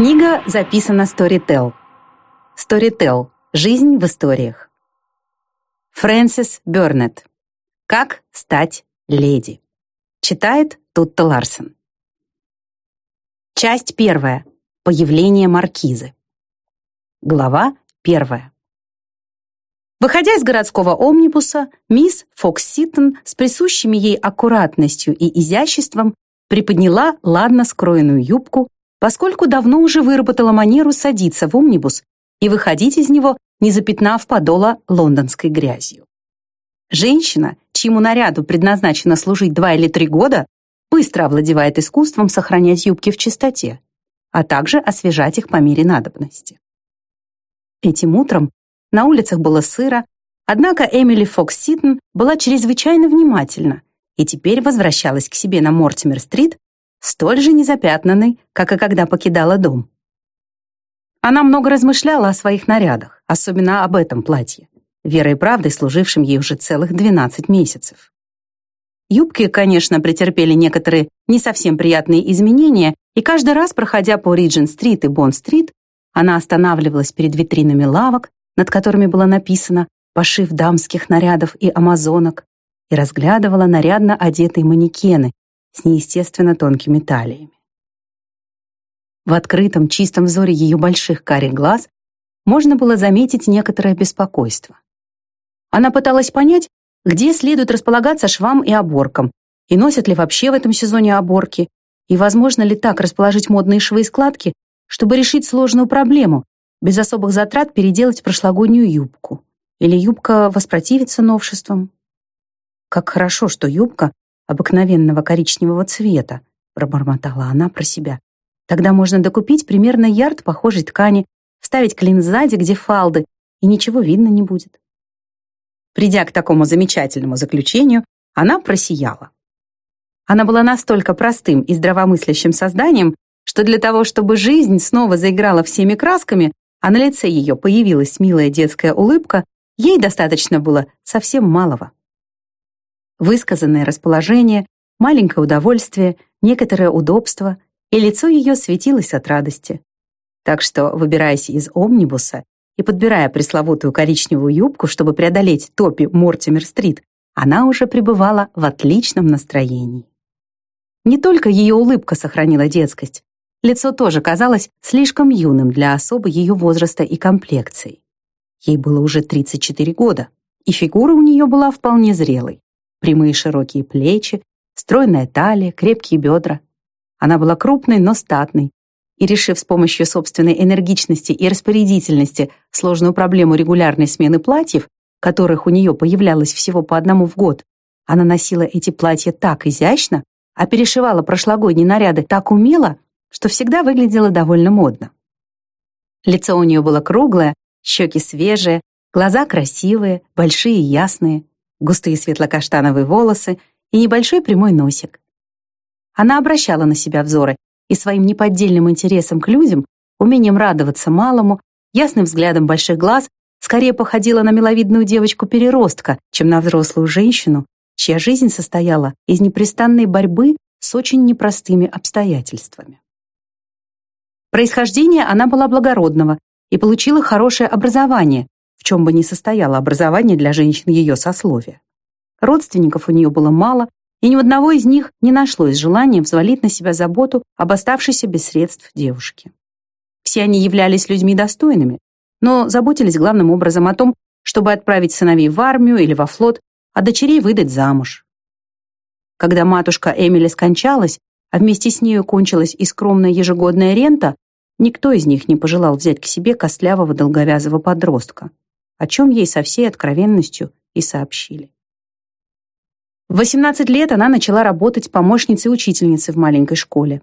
Книга записана Storytel. Storytel. Жизнь в историях. Фрэнсис Бёрнетт. Как стать леди. Читает Тутта Ларсен. Часть первая. Появление маркизы. Глава первая. Выходя из городского омнибуса, мисс Фокс Ситтон с присущими ей аккуратностью и изяществом приподняла ладно скроенную юбку, поскольку давно уже выработала манеру садиться в омнибус и выходить из него, не запятнав подола лондонской грязью. Женщина, чьему наряду предназначено служить два или три года, быстро овладевает искусством сохранять юбки в чистоте, а также освежать их по мере надобности. Этим утром на улицах было сыро, однако Эмили Фокс Ситон была чрезвычайно внимательна и теперь возвращалась к себе на Мортимер-стрит столь же незапятнанной, как и когда покидала дом. Она много размышляла о своих нарядах, особенно об этом платье, верой и правдой служившем ей уже целых 12 месяцев. Юбки, конечно, претерпели некоторые не совсем приятные изменения, и каждый раз, проходя по Риджин-стрит и Бонн-стрит, она останавливалась перед витринами лавок над которыми было написано «Пошив дамских нарядов и амазонок», и разглядывала нарядно одетые манекены с неестественно тонкими талиями. В открытом, чистом взоре ее больших карих глаз можно было заметить некоторое беспокойство. Она пыталась понять, где следует располагаться швам и оборкам, и носят ли вообще в этом сезоне оборки, и возможно ли так расположить модные швы и складки, чтобы решить сложную проблему, без особых затрат переделать прошлогоднюю юбку. Или юбка воспротивится новшествам. Как хорошо, что юбка обыкновенного коричневого цвета, пробормотала она про себя. Тогда можно докупить примерно ярд похожей ткани, вставить клин сзади, где фалды, и ничего видно не будет. Придя к такому замечательному заключению, она просияла. Она была настолько простым и здравомыслящим созданием, что для того, чтобы жизнь снова заиграла всеми красками, а на лице ее появилась милая детская улыбка, ей достаточно было совсем малого. Высказанное расположение, маленькое удовольствие, некоторое удобство, и лицо ее светилось от радости. Так что, выбираясь из омнибуса и подбирая пресловутую коричневую юбку, чтобы преодолеть топи Мортимер-стрит, она уже пребывала в отличном настроении. Не только ее улыбка сохранила детскость, Лицо тоже казалось слишком юным для особы ее возраста и комплекции. Ей было уже 34 года, и фигура у нее была вполне зрелой. Прямые широкие плечи, стройная талия, крепкие бедра. Она была крупной, но статной, и, решив с помощью собственной энергичности и распорядительности сложную проблему регулярной смены платьев, которых у нее появлялось всего по одному в год, она носила эти платья так изящно, а перешивала прошлогодние наряды так умело, что всегда выглядела довольно модно. Лицо у нее было круглое, щеки свежие, глаза красивые, большие и ясные, густые светло-каштановые волосы и небольшой прямой носик. Она обращала на себя взоры и своим неподдельным интересом к людям, умением радоваться малому, ясным взглядом больших глаз скорее походила на миловидную девочку-переростка, чем на взрослую женщину, чья жизнь состояла из непрестанной борьбы с очень непростыми обстоятельствами. Происхождение она была благородного и получила хорошее образование, в чем бы ни состояло образование для женщин ее сословия. Родственников у нее было мало, и ни у одного из них не нашлось желания взвалить на себя заботу об оставшейся без средств девушке. Все они являлись людьми достойными, но заботились главным образом о том, чтобы отправить сыновей в армию или во флот, а дочерей выдать замуж. Когда матушка Эмили скончалась, а вместе с нею кончилась и скромная ежегодная рента, никто из них не пожелал взять к себе костлявого долговязого подростка, о чем ей со всей откровенностью и сообщили. В 18 лет она начала работать помощницей учительницы в маленькой школе.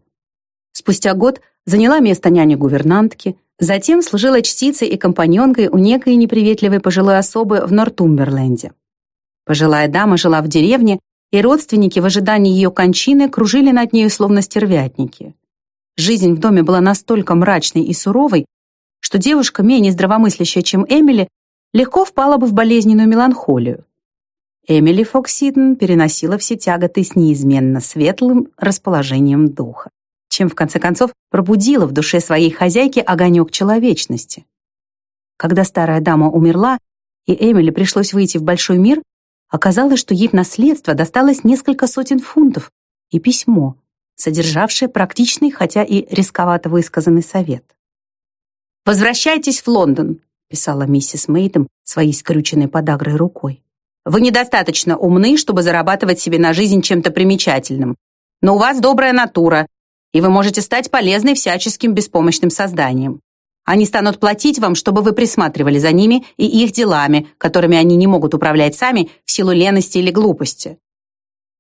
Спустя год заняла место няни-гувернантки, затем служила чтицей и компаньонкой у некой неприветливой пожилой особы в Нортумберленде. Пожилая дама жила в деревне и родственники в ожидании ее кончины кружили над нею словно стервятники. Жизнь в доме была настолько мрачной и суровой, что девушка, менее здравомыслящая, чем Эмили, легко впала бы в болезненную меланхолию. Эмили Фоксиден переносила все тяготы с неизменно светлым расположением духа. чем в конце концов пробудила в душе своей хозяйки огонек человечности. Когда старая дама умерла, и Эмили пришлось выйти в большой мир, оказалось, что ей в наследство досталось несколько сотен фунтов и письмо, содержавшее практичный, хотя и рисковато высказанный совет. «Возвращайтесь в Лондон», — писала миссис Мейтем своей скрюченной подагрой рукой. «Вы недостаточно умны, чтобы зарабатывать себе на жизнь чем-то примечательным, но у вас добрая натура, и вы можете стать полезной всяческим беспомощным созданием. Они станут платить вам, чтобы вы присматривали за ними и их делами, которыми они не могут управлять сами в силу лености или глупости.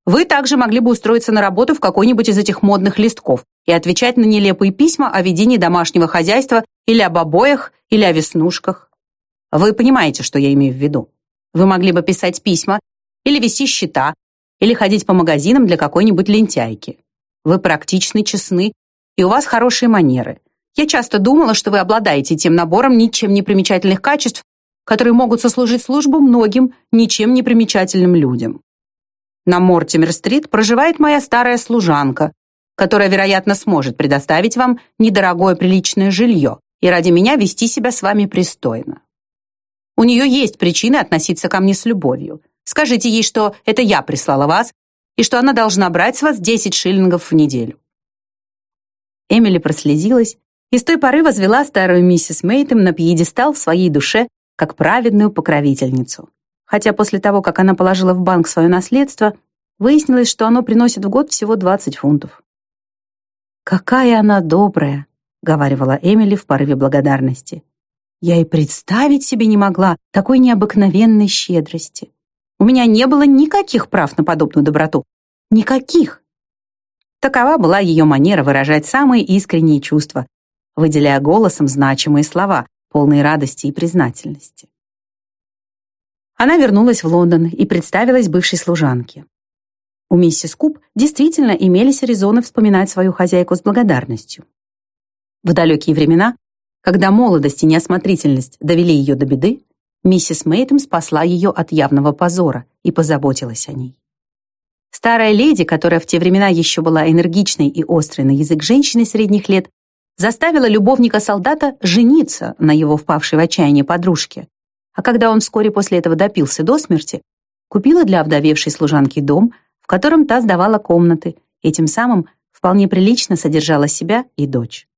Вы также могли бы устроиться на работу в какой-нибудь из этих модных листков и отвечать на нелепые письма о ведении домашнего хозяйства или об обоях, или о веснушках. Вы понимаете, что я имею в виду. Вы могли бы писать письма или вести счета, или ходить по магазинам для какой-нибудь лентяйки. Вы практичны, честны, и у вас хорошие манеры. Я часто думала, что вы обладаете тем набором ничем не примечательных качеств, которые могут сослужить службу многим ничем не примечательным людям. На Мортимер-стрит проживает моя старая служанка, которая, вероятно, сможет предоставить вам недорогое приличное жилье и ради меня вести себя с вами пристойно. У нее есть причины относиться ко мне с любовью. Скажите ей, что это я прислала вас и что она должна брать с вас 10 шиллингов в неделю. Эмили прослезилась и с той поры возвела старую миссис Мейтем на пьедестал в своей душе как праведную покровительницу. Хотя после того, как она положила в банк свое наследство, выяснилось, что оно приносит в год всего 20 фунтов. «Какая она добрая!» — говаривала Эмили в порыве благодарности. «Я и представить себе не могла такой необыкновенной щедрости. У меня не было никаких прав на подобную доброту. Никаких!» Такова была ее манера выражать самые искренние чувства, выделяя голосом значимые слова, полные радости и признательности. Она вернулась в Лондон и представилась бывшей служанке. У миссис Куб действительно имелись резоны вспоминать свою хозяйку с благодарностью. В далекие времена, когда молодость и неосмотрительность довели ее до беды, миссис Мейтем спасла ее от явного позора и позаботилась о ней. Старая леди, которая в те времена еще была энергичной и острой на язык женщины средних лет, заставила любовника-солдата жениться на его впавшей в отчаяние подружке, а когда он вскоре после этого допился до смерти, купила для овдовевшей служанки дом, в котором та сдавала комнаты, и тем самым вполне прилично содержала себя и дочь.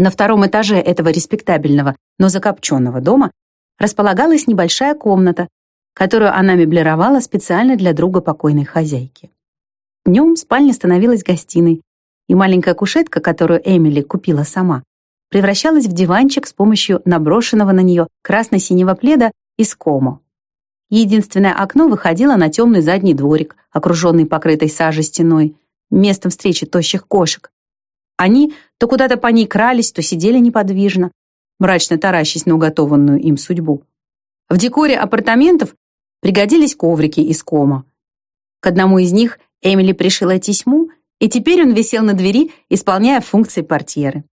На втором этаже этого респектабельного, но закопченного дома располагалась небольшая комната, которую она меблировала специально для друга покойной хозяйки. Днем спальня становилась гостиной, и маленькая кушетка, которую Эмили купила сама, превращалась в диванчик с помощью наброшенного на нее красно-синего пледа из комо. Единственное окно выходило на темный задний дворик, окруженный покрытой сажей стеной, местом встречи тощих кошек. Они то куда-то по ней крались, то сидели неподвижно, мрачно таращась на уготованную им судьбу. В декоре апартаментов пригодились коврики из кома. К одному из них Эмили пришила тесьму и теперь он висел на двери, исполняя функции портьеры.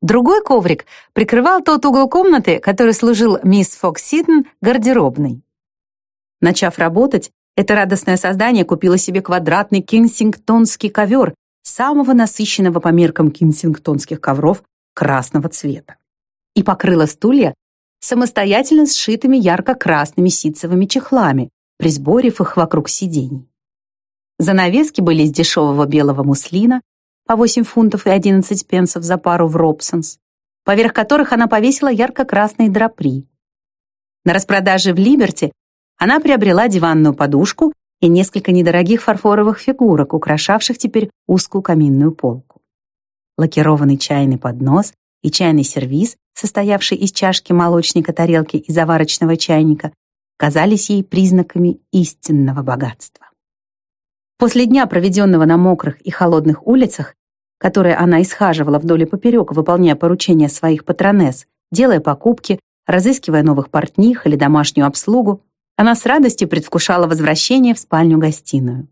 Другой коврик прикрывал тот угол комнаты, который служил мисс Фокс Ситон гардеробной. Начав работать, это радостное создание купило себе квадратный кенсингтонский ковер самого насыщенного по меркам кенсингтонских ковров красного цвета и покрыло стулья самостоятельно сшитыми ярко-красными ситцевыми чехлами, присборив их вокруг сидений. Занавески были из дешевого белого муслина по 8 фунтов и 11 пенсов за пару в Робсонс, поверх которых она повесила ярко-красные драпри. На распродаже в Либерти она приобрела диванную подушку и несколько недорогих фарфоровых фигурок, украшавших теперь узкую каминную полку. Лакированный чайный поднос и чайный сервиз, состоявший из чашки молочника, тарелки и заварочного чайника, казались ей признаками истинного богатства. После дня, проведенного на мокрых и холодных улицах, которые она исхаживала вдоль и поперек, выполняя поручения своих патронесс, делая покупки, разыскивая новых портних или домашнюю обслугу, она с радостью предвкушала возвращение в спальню-гостиную.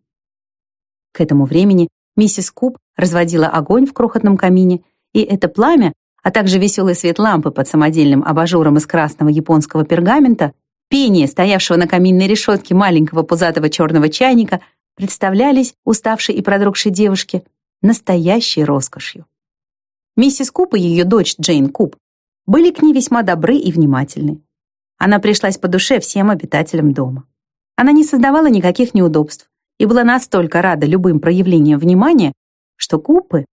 К этому времени миссис Куб разводила огонь в крохотном камине, и это пламя, а также веселый свет лампы под самодельным абажуром из красного японского пергамента, пение, стоявшего на каминной решетке маленького пузатого черного чайника — представлялись уставшей и продрогшей девушке настоящей роскошью. Миссис Куп и ее дочь Джейн Куп были к ней весьма добры и внимательны. Она пришлась по душе всем обитателям дома. Она не создавала никаких неудобств и была настолько рада любым проявлениям внимания, что Купы,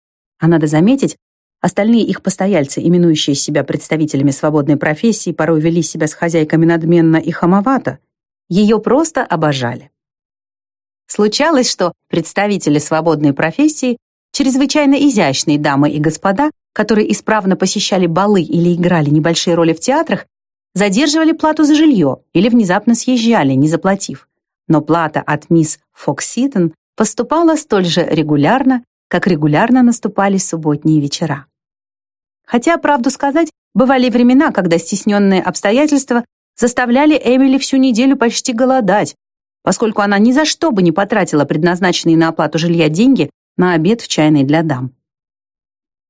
а надо заметить, остальные их постояльцы, именующие себя представителями свободной профессии, порой вели себя с хозяйками надменно и хамовато, ее просто обожали. Случалось, что представители свободной профессии, чрезвычайно изящные дамы и господа, которые исправно посещали балы или играли небольшие роли в театрах, задерживали плату за жилье или внезапно съезжали, не заплатив. Но плата от мисс Фокситон поступала столь же регулярно, как регулярно наступали субботние вечера. Хотя, правду сказать, бывали времена, когда стесненные обстоятельства заставляли Эмили всю неделю почти голодать, поскольку она ни за что бы не потратила предназначенные на оплату жилья деньги на обед в чайной для дам.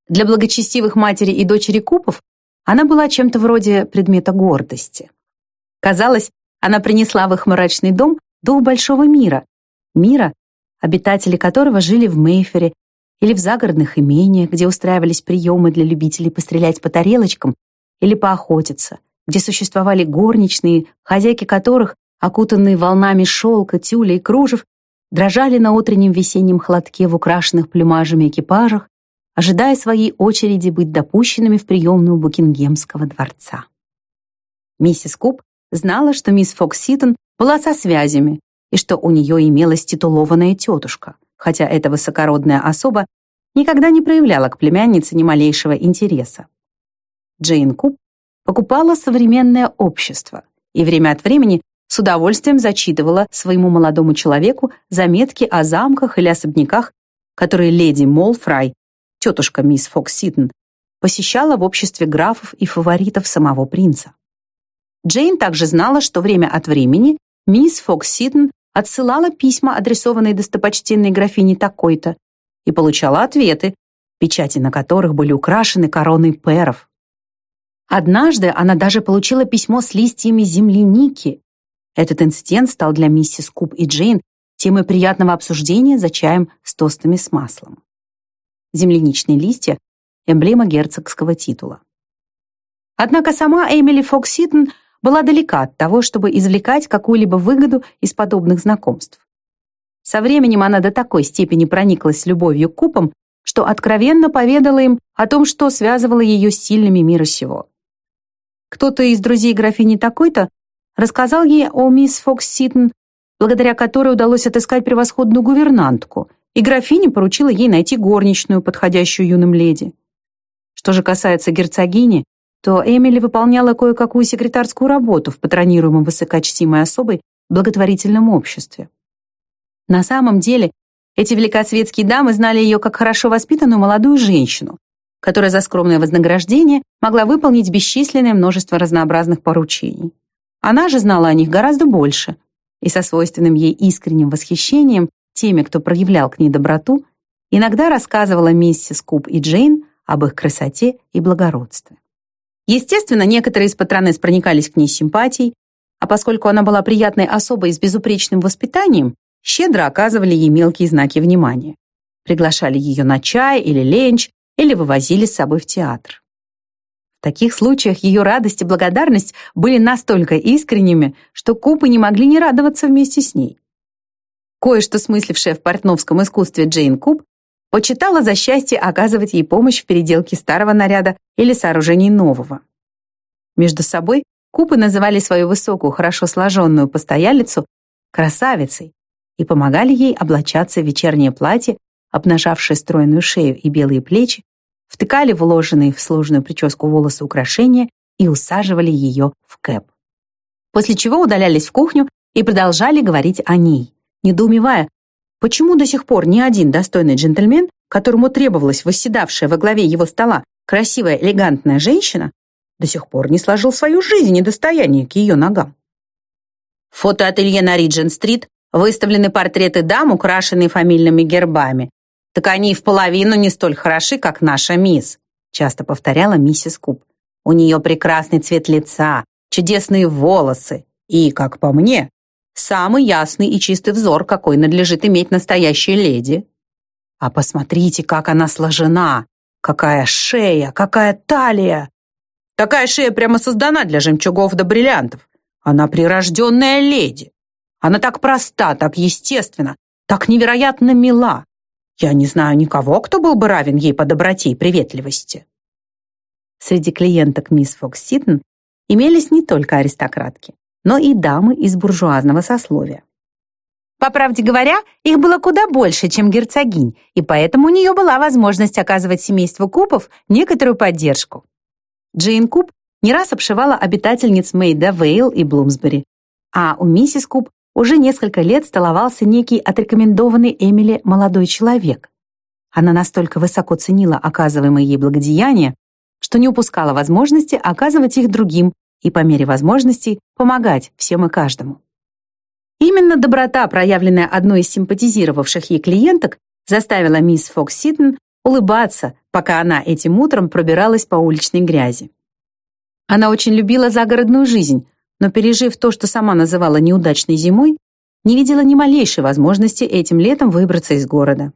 Для благочестивых матери и дочери Купов она была чем-то вроде предмета гордости. Казалось, она принесла в их мрачный дом дух большого мира, мира, обитатели которого жили в Мейфере или в загородных имениях, где устраивались приемы для любителей пострелять по тарелочкам или поохотиться, где существовали горничные, хозяйки которых окутанные волнами шелка, тюля и кружев, дрожали на утреннем весеннем холодке в украшенных плюмажами экипажах, ожидая своей очереди быть допущенными в приемную Букингемского дворца. Миссис Куб знала, что мисс Фокс Ситон была со связями и что у нее имелась титулованная тетушка, хотя эта высокородная особа никогда не проявляла к племяннице ни малейшего интереса. Джейн Куб покупала современное общество и время от времени с удовольствием зачитывала своему молодому человеку заметки о замках или особняках, которые леди Молфрай, тетушка мисс Фокс Ситон, посещала в обществе графов и фаворитов самого принца. Джейн также знала, что время от времени мисс Фокс Ситон отсылала письма, адресованные достопочтенной графине такой-то, и получала ответы, печати на которых были украшены короной перов. Однажды она даже получила письмо с листьями земляники, этот инцидент стал для миссис Куб и Джейн темой приятного обсуждения за чаем с тостами с маслом. Земляничные листья — эмблема герцогского титула. Однако сама Эмили Фокситон была далека от того, чтобы извлекать какую-либо выгоду из подобных знакомств. Со временем она до такой степени прониклась любовью к купам, что откровенно поведала им о том, что связывало ее с сильными мира сего. Кто-то из друзей графини такой-то рассказал ей о мисс Фокс Ситон, благодаря которой удалось отыскать превосходную гувернантку, и графиня поручила ей найти горничную, подходящую юным леди. Что же касается герцогини, то Эмили выполняла кое-какую секретарскую работу в патронируемом высокочтимой особой благотворительном обществе. На самом деле, эти великосветские дамы знали ее как хорошо воспитанную молодую женщину, которая за скромное вознаграждение могла выполнить бесчисленное множество разнообразных поручений. Она же знала о них гораздо больше, и со свойственным ей искренним восхищением теми, кто проявлял к ней доброту, иногда рассказывала миссис Куб и Джейн об их красоте и благородстве. Естественно, некоторые из патронесс проникались к ней симпатией, а поскольку она была приятной особой с безупречным воспитанием, щедро оказывали ей мелкие знаки внимания. Приглашали ее на чай или ленч, или вывозили с собой в театр. В таких случаях ее радость и благодарность были настолько искренними, что купы не могли не радоваться вместе с ней. Кое-что смыслившая в портновском искусстве Джейн Куб почитала за счастье оказывать ей помощь в переделке старого наряда или сооружении нового. Между собой Купы называли свою высокую, хорошо сложенную постоялицу красавицей и помогали ей облачаться в вечернее платье, обнажавшее стройную шею и белые плечи, втыкали вложенные в сложную прическу волосы украшения и усаживали ее в кэп. После чего удалялись в кухню и продолжали говорить о ней, недоумевая, почему до сих пор ни один достойный джентльмен, которому требовалась восседавшая во главе его стола красивая элегантная женщина, до сих пор не сложил свою жизнь и достояние к ее ногам. В фотоателье на Риджен-стрит выставлены портреты дам, украшенные фамильными гербами, «Так они и в половину не столь хороши, как наша мисс», часто повторяла миссис Куб. «У нее прекрасный цвет лица, чудесные волосы и, как по мне, самый ясный и чистый взор, какой надлежит иметь настоящей леди». А посмотрите, как она сложена! Какая шея, какая талия! Такая шея прямо создана для жемчугов да бриллиантов. Она прирожденная леди. Она так проста, так естественна, так невероятно мила. Я не знаю никого, кто был бы равен ей по доброте и приветливости. Среди клиенток мисс Фокс Ситон имелись не только аристократки, но и дамы из буржуазного сословия. По правде говоря, их было куда больше, чем герцогинь, и поэтому у нее была возможность оказывать семейству Купов некоторую поддержку. Джейн Куп не раз обшивала обитательниц Мейда, Вейл и Блумсбери, а у миссис Куп уже несколько лет столовался некий отрекомендованный Эмили молодой человек. Она настолько высоко ценила оказываемые ей благодеяния, что не упускала возможности оказывать их другим и по мере возможностей помогать всем и каждому. Именно доброта, проявленная одной из симпатизировавших ей клиенток, заставила мисс Фокс Ситон улыбаться, пока она этим утром пробиралась по уличной грязи. Она очень любила загородную жизнь, но, пережив то, что сама называла неудачной зимой, не видела ни малейшей возможности этим летом выбраться из города.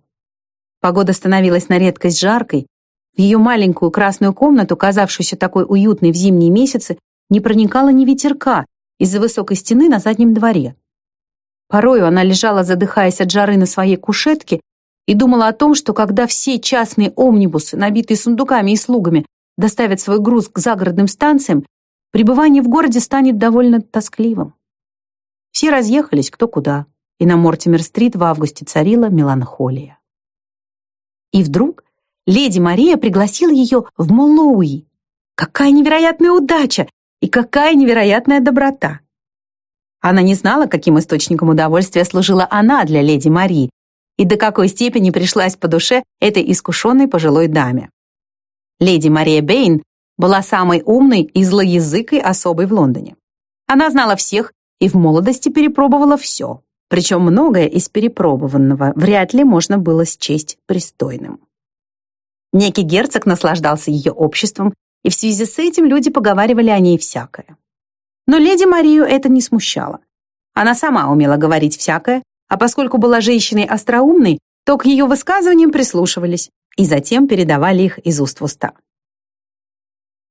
Погода становилась на редкость жаркой, в ее маленькую красную комнату, казавшуюся такой уютной в зимние месяцы, не проникало ни ветерка из-за высокой стены на заднем дворе. Порою она лежала, задыхаясь от жары на своей кушетке, и думала о том, что когда все частные омнибусы, набитые сундуками и слугами, доставят свой груз к загородным станциям, пребывание в городе станет довольно тоскливым. Все разъехались кто куда, и на Мортимер-стрит в августе царила меланхолия. И вдруг леди Мария пригласила ее в Моллоуи. Какая невероятная удача и какая невероятная доброта! Она не знала, каким источником удовольствия служила она для леди Марии и до какой степени пришлась по душе этой искушенной пожилой даме. Леди Мария Бэйн была самой умной и злоязыкой особой в Лондоне. Она знала всех и в молодости перепробовала все, причем многое из перепробованного вряд ли можно было счесть пристойным. Некий герцог наслаждался ее обществом, и в связи с этим люди поговаривали о ней всякое. Но леди Марию это не смущало. Она сама умела говорить всякое, а поскольку была женщиной остроумной, то к ее высказываниям прислушивались и затем передавали их из уст в уста.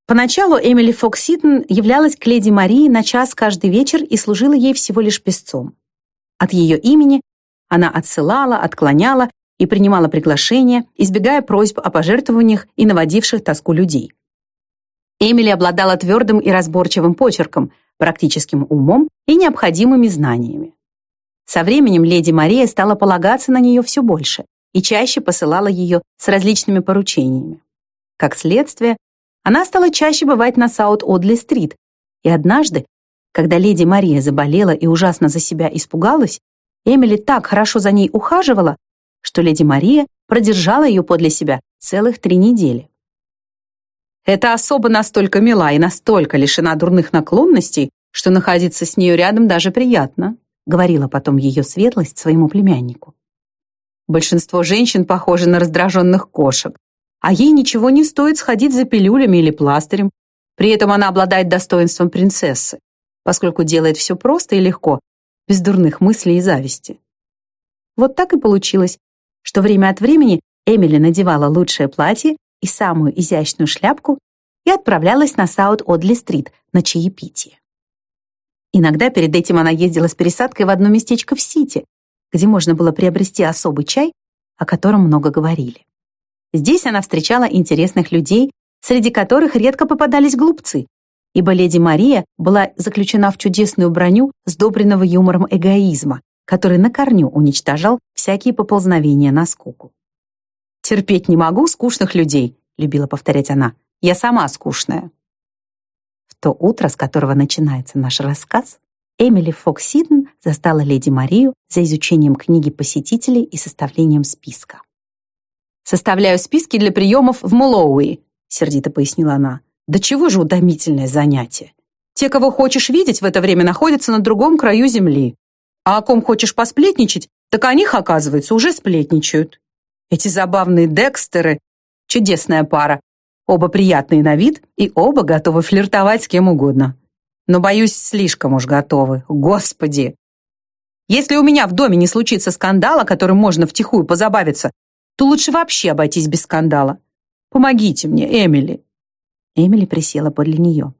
Поначалу Эмили Фокс Ситон являлась к леди Марии на час каждый вечер и служила ей всего лишь песцом. От ее имени она отсылала, отклоняла и принимала приглашения, избегая просьб о пожертвованиях и наводивших тоску людей. Эмили обладала твердым и разборчивым почерком, практическим умом и необходимыми знаниями. Со временем леди Мария стала полагаться на нее все больше и чаще посылала ее с различными поручениями. Как следствие, она стала чаще бывать на Саут-Одли-стрит, и однажды, когда леди Мария заболела и ужасно за себя испугалась, Эмили так хорошо за ней ухаживала, что леди Мария продержала ее подле себя целых три недели. Эта особа настолько мила и настолько лишена дурных наклонностей, что находиться с нею рядом даже приятно», говорила потом ее светлость своему племяннику. Большинство женщин похожи на раздраженных кошек, а ей ничего не стоит сходить за пилюлями или пластырем. При этом она обладает достоинством принцессы, поскольку делает все просто и легко, без дурных мыслей и зависти. Вот так и получилось, что время от времени Эмили надевала лучшее платье и самую изящную шляпку и отправлялась на Саут-Одли-стрит на чаепитие. Иногда перед этим она ездила с пересадкой в одно местечко в Сити, где можно было приобрести особый чай, о котором много говорили. Здесь она встречала интересных людей, среди которых редко попадались глупцы, ибо леди Мария была заключена в чудесную броню сдобренного юмором эгоизма, который на корню уничтожал всякие поползновения на скуку. «Терпеть не могу скучных людей», — любила повторять она. «Я сама скучная». В то утро, с которого начинается наш рассказ, Эмили Фокс Сиден застала леди Марию за изучением книги посетителей и составлением списка. «Составляю списки для приемов в Мулоуи», — сердито пояснила она. «Да чего же утомительное занятие? Те, кого хочешь видеть, в это время находятся на другом краю земли. А о ком хочешь посплетничать, так о них, оказывается, уже сплетничают. Эти забавные Декстеры — чудесная пара. Оба приятные на вид и оба готовы флиртовать с кем угодно. Но, боюсь, слишком уж готовы. Господи! Если у меня в доме не случится скандала, которым можно втихую позабавиться, то лучше вообще обойтись без скандала. Помогите мне, Эмили». Эмили присела подле нее.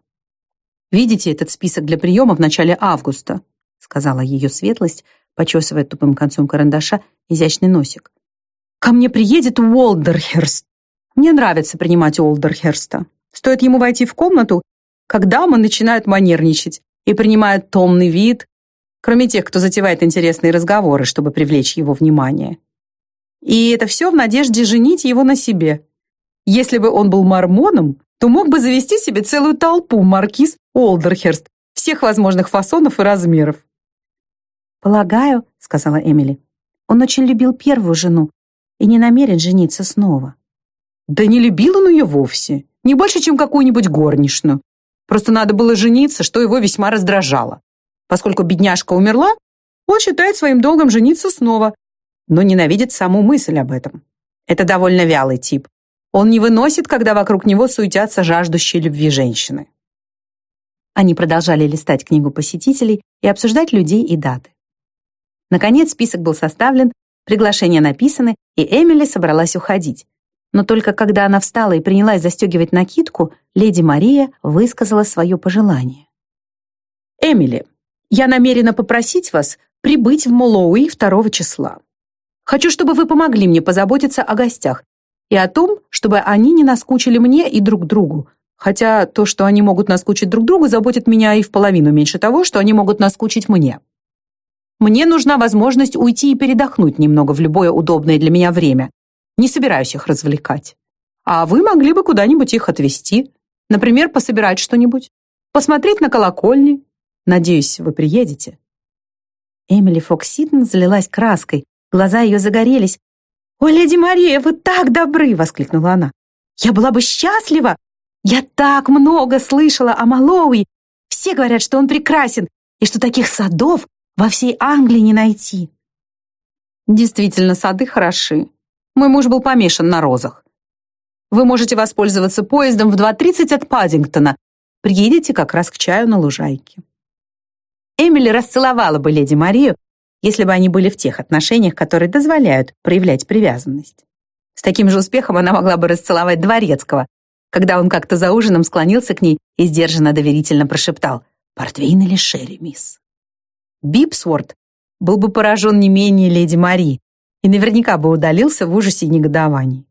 «Видите этот список для приема в начале августа?» сказала ее светлость, почесывая тупым концом карандаша изящный носик. «Ко мне приедет Уолдерхерст. Мне нравится принимать Уолдерхерста. Стоит ему войти в комнату, когда дамы начинают манерничать и принимают томный вид, кроме тех, кто затевает интересные разговоры, чтобы привлечь его внимание. И это все в надежде женить его на себе. Если бы он был мормоном, то мог бы завести себе целую толпу маркиз Олдерхерст всех возможных фасонов и размеров. «Полагаю», — сказала Эмили, «он очень любил первую жену и не намерен жениться снова». «Да не любил он ее вовсе, не больше, чем какую-нибудь горничную. Просто надо было жениться, что его весьма раздражало. Поскольку бедняжка умерла, он считает своим долгом жениться снова, но ненавидит саму мысль об этом. Это довольно вялый тип. Он не выносит, когда вокруг него суетятся жаждущие любви женщины. Они продолжали листать книгу посетителей и обсуждать людей и даты. Наконец список был составлен, приглашения написаны, и Эмили собралась уходить. Но только когда она встала и принялась застегивать накидку, леди Мария высказала свое пожелание. «Эмили, я намерена попросить вас прибыть в Молоуи 2 числа. Хочу, чтобы вы помогли мне позаботиться о гостях и о том, чтобы они не наскучили мне и друг другу, хотя то, что они могут наскучить друг другу, заботит меня и в половину меньше того, что они могут наскучить мне. Мне нужна возможность уйти и передохнуть немного в любое удобное для меня время. Не собираюсь их развлекать. А вы могли бы куда-нибудь их отвезти, например, пособирать что-нибудь, посмотреть на колокольни. Надеюсь, вы приедете. Эмили Фокситон залилась краской, Глаза ее загорелись. «О, леди Мария, вы так добры!» — воскликнула она. «Я была бы счастлива! Я так много слышала о Малоуи! Все говорят, что он прекрасен, и что таких садов во всей Англии не найти!» «Действительно, сады хороши. Мой муж был помешан на розах. Вы можете воспользоваться поездом в 2.30 от Паддингтона. Приедете как раз к чаю на лужайке». Эмили расцеловала бы леди Марию, если бы они были в тех отношениях, которые дозволяют проявлять привязанность. С таким же успехом она могла бы расцеловать Дворецкого, когда он как-то за ужином склонился к ней и сдержанно доверительно прошептал «Портвейн или шерри, мисс?». Бипсворт был бы поражен не менее леди Мари и наверняка бы удалился в ужасе и негодовании.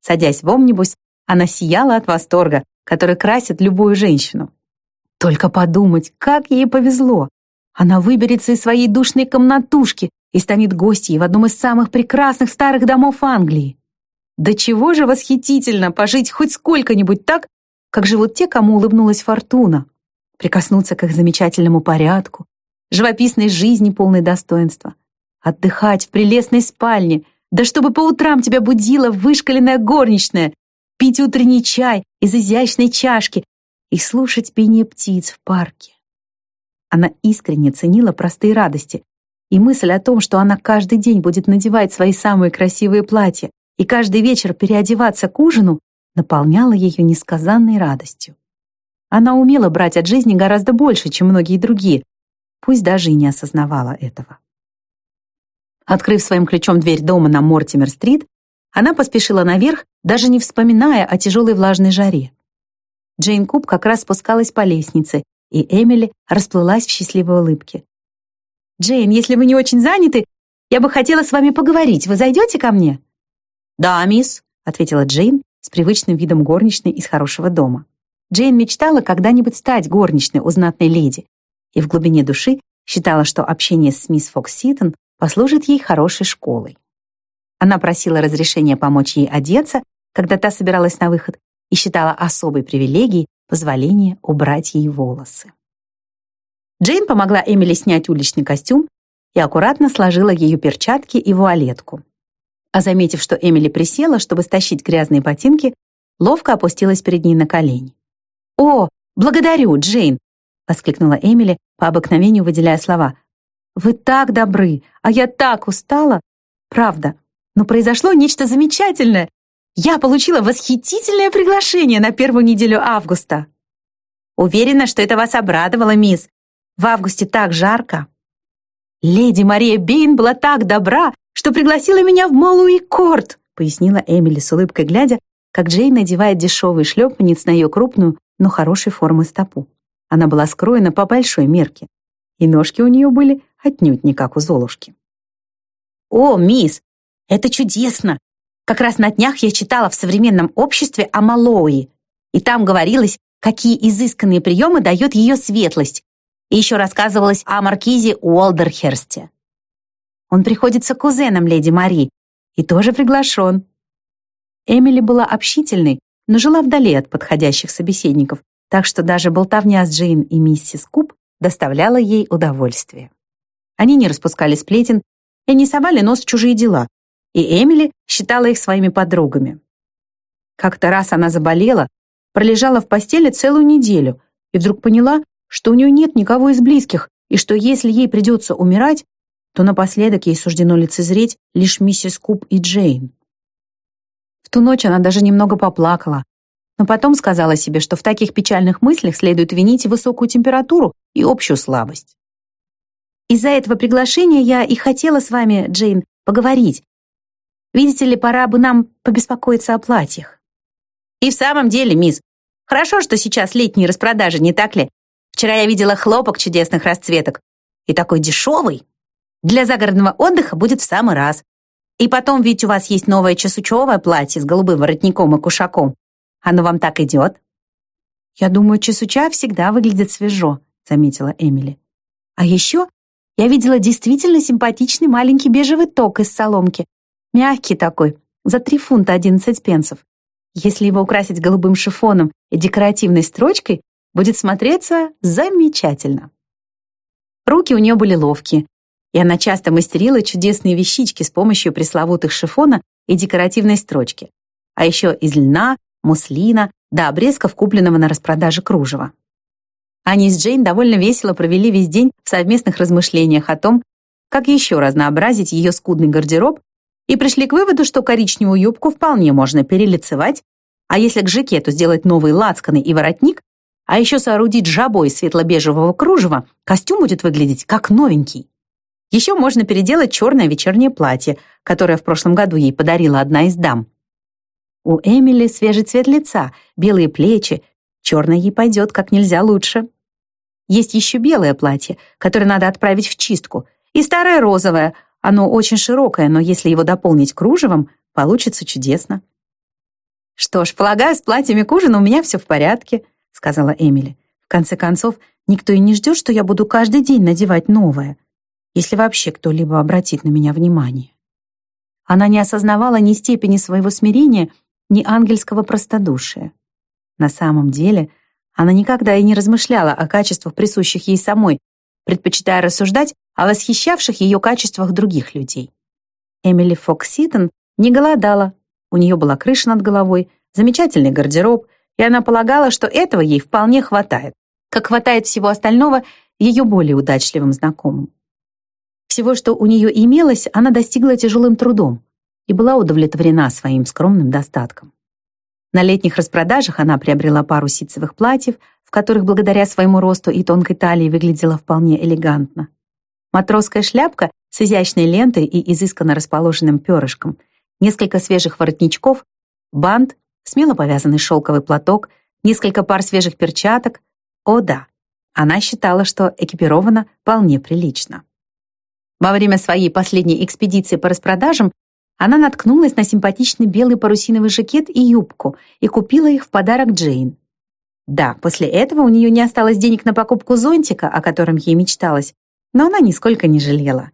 Садясь в омнибус, она сияла от восторга, который красит любую женщину. Только подумать, как ей повезло. Она выберется из своей душной комнатушки и станет гостьей в одном из самых прекрасных старых домов Англии. Да чего же восхитительно пожить хоть сколько-нибудь так, как живут те, кому улыбнулась фортуна, прикоснуться к их замечательному порядку, живописной жизни полной достоинства, отдыхать в прелестной спальне, да чтобы по утрам тебя будила вышкаленная горничная, пить утренний чай из изящной чашки и слушать пение птиц в парке. Она искренне ценила простые радости, и мысль о том, что она каждый день будет надевать свои самые красивые платья и каждый вечер переодеваться к ужину, наполняла ее несказанной радостью. Она умела брать от жизни гораздо больше, чем многие другие, пусть даже и не осознавала этого. Открыв своим ключом дверь дома на Мортимер-стрит, она поспешила наверх, даже не вспоминая о тяжелой влажной жаре. Джейн Куб как раз спускалась по лестнице, и Эмили расплылась в счастливой улыбке. «Джейн, если вы не очень заняты, я бы хотела с вами поговорить. Вы зайдете ко мне?» «Да, мисс», — ответила Джейн с привычным видом горничной из хорошего дома. Джейн мечтала когда-нибудь стать горничной у знатной леди и в глубине души считала, что общение с мисс Фокс Ситон послужит ей хорошей школой. Она просила разрешения помочь ей одеться, когда та собиралась на выход, и считала особой привилегией позволение убрать ей волосы. Джейн помогла Эмили снять уличный костюм и аккуратно сложила ее перчатки и вуалетку. А заметив, что Эмили присела, чтобы стащить грязные ботинки, ловко опустилась перед ней на колени. «О, благодарю, Джейн!» — воскликнула Эмили, по обыкновению выделяя слова. «Вы так добры, а я так устала! Правда, но произошло нечто замечательное. Я получила восхитительное приглашение на первую неделю августа. Уверена, что это вас обрадовало, мисс. В августе так жарко. Леди Мария Бейн была так добра что пригласила меня в Малуи Корт», пояснила Эмили с улыбкой, глядя, как Джейн надевает дешевый шлепанец на ее крупную, но хорошей формы стопу. Она была скроена по большой мерке, и ножки у нее были отнюдь не как у Золушки. «О, мисс, это чудесно! Как раз на днях я читала в современном обществе о Малои, и там говорилось, какие изысканные приемы дает ее светлость, и еще рассказывалось о маркизе Уолдерхерсте. Он приходится кузеном леди Мари и тоже приглашен. Эмили была общительной, но жила вдали от подходящих собеседников, так что даже болтовня с Джейн и миссис Куб доставляла ей удовольствие. Они не распускали сплетен и не совали нос в чужие дела, и Эмили считала их своими подругами. Как-то раз она заболела, пролежала в постели целую неделю и вдруг поняла, что у нее нет никого из близких, и что если ей придется умирать, то напоследок ей суждено лицезреть лишь миссис Куб и Джейн. В ту ночь она даже немного поплакала, но потом сказала себе, что в таких печальных мыслях следует винить высокую температуру и общую слабость. Из-за этого приглашения я и хотела с вами, Джейн, поговорить. Видите ли, пора бы нам побеспокоиться о платьях. И в самом деле, мисс, хорошо, что сейчас летние распродажи, не так ли? Вчера я видела хлопок чудесных расцветок. И такой дешевый. Для загородного отдыха будет в самый раз. И потом ведь у вас есть новое чесучевое платье с голубым воротником и кушаком. Оно вам так идет?» «Я думаю, чесуча всегда выглядит свежо», — заметила Эмили. «А еще я видела действительно симпатичный маленький бежевый ток из соломки. Мягкий такой, за три фунта одиннадцать пенсов. Если его украсить голубым шифоном и декоративной строчкой, будет смотреться замечательно. Руки у нее были ловкие, и она часто мастерила чудесные вещички с помощью пресловутых шифона и декоративной строчки, а еще из льна, муслина до обрезков купленного на распродаже кружева. Они с Джейн довольно весело провели весь день в совместных размышлениях о том, как еще разнообразить ее скудный гардероб, и пришли к выводу, что коричневую юбку вполне можно перелицевать, а если к жакету сделать новый лацканы и воротник, а еще соорудить жабой светло-бежевого кружева, костюм будет выглядеть как новенький. Еще можно переделать черное вечернее платье, которое в прошлом году ей подарила одна из дам. У Эмили свежий цвет лица, белые плечи, черное ей пойдет как нельзя лучше. Есть еще белое платье, которое надо отправить в чистку, и старое розовое, оно очень широкое, но если его дополнить кружевом, получится чудесно. Что ж, полагаю, с платьями к ужину у меня все в порядке. — сказала Эмили. «В конце концов, никто и не ждет, что я буду каждый день надевать новое, если вообще кто-либо обратит на меня внимание». Она не осознавала ни степени своего смирения, ни ангельского простодушия. На самом деле, она никогда и не размышляла о качествах, присущих ей самой, предпочитая рассуждать о восхищавших ее качествах других людей. Эмили Фокситон не голодала, у нее была крыша над головой, замечательный гардероб — и она полагала, что этого ей вполне хватает, как хватает всего остального ее более удачливым знакомым. Всего, что у нее имелось, она достигла тяжелым трудом и была удовлетворена своим скромным достатком. На летних распродажах она приобрела пару ситцевых платьев, в которых благодаря своему росту и тонкой талии выглядела вполне элегантно. Матросская шляпка с изящной лентой и изысканно расположенным перышком, несколько свежих воротничков, бант смело повязанный шелковый платок, несколько пар свежих перчаток. О да, она считала, что экипирована вполне прилично. Во время своей последней экспедиции по распродажам она наткнулась на симпатичный белый парусиновый жакет и юбку и купила их в подарок Джейн. Да, после этого у нее не осталось денег на покупку зонтика, о котором ей мечталось, но она нисколько не жалела.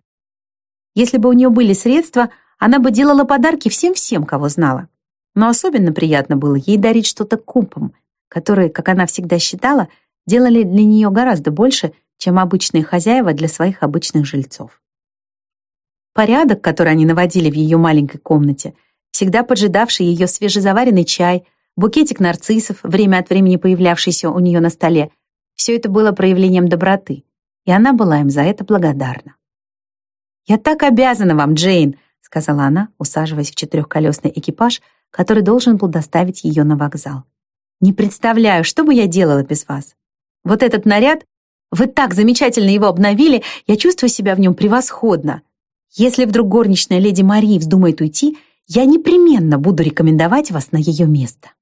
Если бы у нее были средства, она бы делала подарки всем-всем, кого знала. Но особенно приятно было ей дарить что-то купам, которые, как она всегда считала, делали для нее гораздо больше, чем обычные хозяева для своих обычных жильцов. Порядок, который они наводили в ее маленькой комнате, всегда поджидавший ее свежезаваренный чай, букетик нарциссов, время от времени появлявшийся у нее на столе, все это было проявлением доброты, и она была им за это благодарна. «Я так обязана вам, Джейн», — сказала она, усаживаясь в четырехколесный экипаж, который должен был доставить ее на вокзал. «Не представляю, что бы я делала без вас. Вот этот наряд, вы так замечательно его обновили, я чувствую себя в нем превосходно. Если вдруг горничная леди Марии вздумает уйти, я непременно буду рекомендовать вас на ее место.